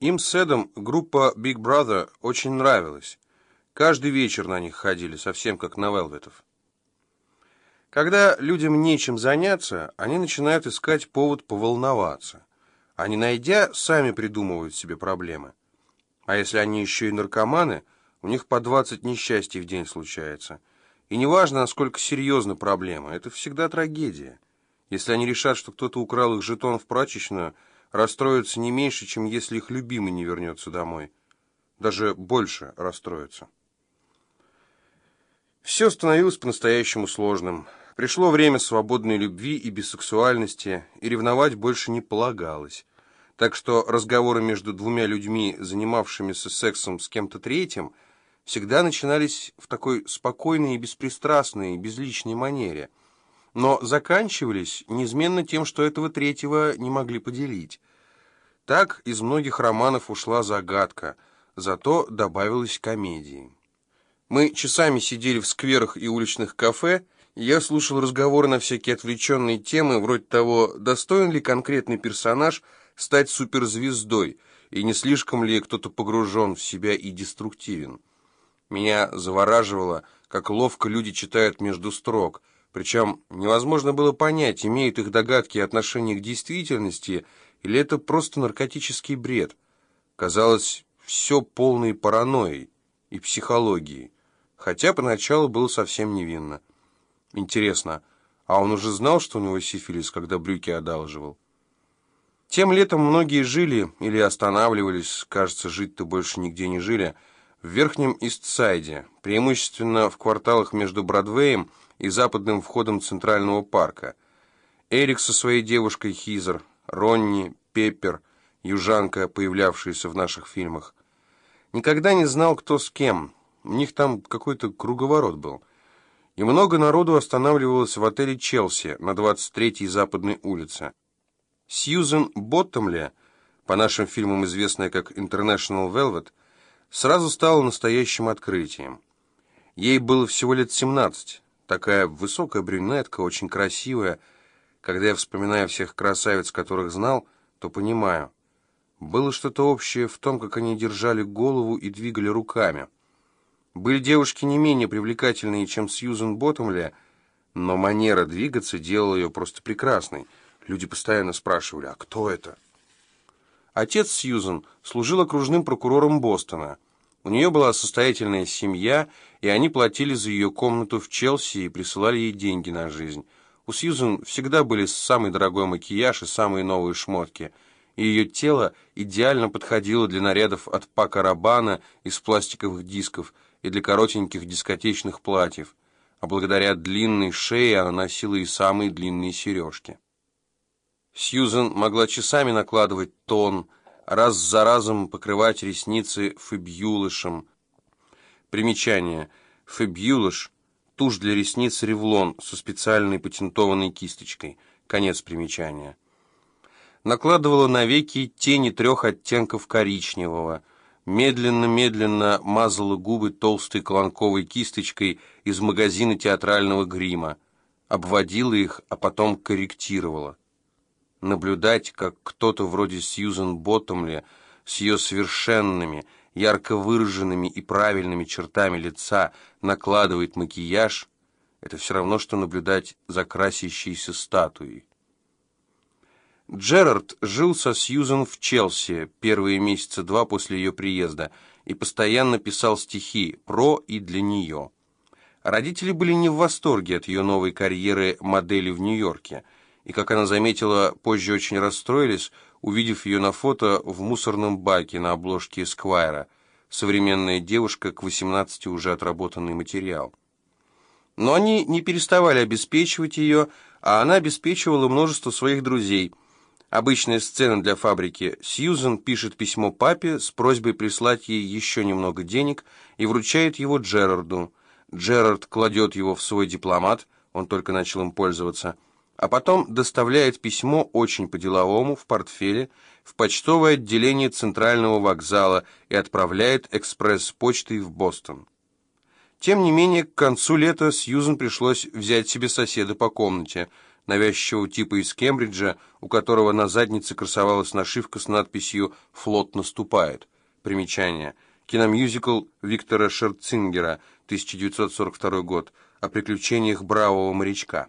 Им с Эдом группа Big Brother очень нравилась. Каждый вечер на них ходили, совсем как на Велветов. Когда людям нечем заняться, они начинают искать повод поволноваться. А не найдя, сами придумывают себе проблемы. А если они еще и наркоманы, у них по 20 несчастий в день случается. И неважно, насколько серьезна проблема, это всегда трагедия. Если они решат, что кто-то украл их жетон в прачечную, расстроятся не меньше, чем если их любимый не вернется домой. Даже больше расстроятся. Все становилось по-настоящему сложным. Пришло время свободной любви и бисексуальности, и ревновать больше не полагалось. Так что разговоры между двумя людьми, занимавшимися сексом с кем-то третьим, всегда начинались в такой спокойной и беспристрастной, безличной манере, но заканчивались неизменно тем, что этого третьего не могли поделить. Так из многих романов ушла загадка, зато добавилась комедии. Мы часами сидели в скверах и уличных кафе, я слушал разговоры на всякие отвлеченные темы, вроде того, достоин ли конкретный персонаж стать суперзвездой, и не слишком ли кто-то погружен в себя и деструктивен. Меня завораживало, как ловко люди читают между строк, причем невозможно было понять, имеют их догадки отношение к действительности, или это просто наркотический бред. Казалось, все полной паранойей и психологией, хотя поначалу было совсем невинно. Интересно, а он уже знал, что у него сифилис, когда брюки одалживал? Тем летом многие жили или останавливались, кажется, жить-то больше нигде не жили, в Верхнем Истсайде, преимущественно в кварталах между Бродвеем и западным входом Центрального парка. Эрик со своей девушкой Хизер, Ронни, Пеппер, южанка, появлявшаяся в наших фильмах. Никогда не знал, кто с кем. У них там какой-то круговорот был и много народу останавливалось в отеле «Челси» на 23-й Западной улице. Сьюзен Боттомли, по нашим фильмам известная как «International Velvet», сразу стала настоящим открытием. Ей было всего лет 17, такая высокая брюнетка, очень красивая. Когда я вспоминаю всех красавиц, которых знал, то понимаю. Было что-то общее в том, как они держали голову и двигали руками. Были девушки не менее привлекательные, чем Сьюзен Боттомли, но манера двигаться делала ее просто прекрасной. Люди постоянно спрашивали, а кто это? Отец Сьюзен служил окружным прокурором Бостона. У нее была состоятельная семья, и они платили за ее комнату в Челси и присылали ей деньги на жизнь. У Сьюзен всегда были самый дорогой макияж и самые новые шмотки, и ее тело идеально подходило для нарядов от Пака Рабана из пластиковых дисков – и для коротеньких дискотечных платьев, а благодаря длинной шее она носила и самые длинные сережки. Сьюзен могла часами накладывать тон, раз за разом покрывать ресницы фебьюлышем. Примечание. Фебьюлыш – тушь для ресниц ревлон со специальной патентованной кисточкой. Конец примечания. Накладывала на веки тени трех оттенков коричневого – медленно-медленно мазала губы толстой клонковой кисточкой из магазина театрального грима, обводила их, а потом корректировала. Наблюдать, как кто-то вроде Сьюзен Боттомли с ее совершенными, ярко выраженными и правильными чертами лица накладывает макияж, это все равно, что наблюдать за красящейся статуей. Джерард жил со Сьюзен в Челси первые месяца два после ее приезда и постоянно писал стихи про и для нее. Родители были не в восторге от ее новой карьеры модели в Нью-Йорке, и, как она заметила, позже очень расстроились, увидев ее на фото в мусорном баке на обложке Эсквайра. Современная девушка, к 18 уже отработанный материал. Но они не переставали обеспечивать ее, а она обеспечивала множество своих друзей – Обычная сцена для фабрики. Сьюзен пишет письмо папе с просьбой прислать ей еще немного денег и вручает его Джерарду. Джерард кладет его в свой дипломат, он только начал им пользоваться, а потом доставляет письмо очень по-деловому в портфеле в почтовое отделение центрального вокзала и отправляет экспресс-почтой в Бостон. Тем не менее, к концу лета Сьюзен пришлось взять себе соседа по комнате – навязчивого типа из Кембриджа, у которого на заднице красовалась нашивка с надписью «Флот наступает». Примечание. Киномюзикл Виктора Шерцингера, 1942 год, о приключениях бравого морячка.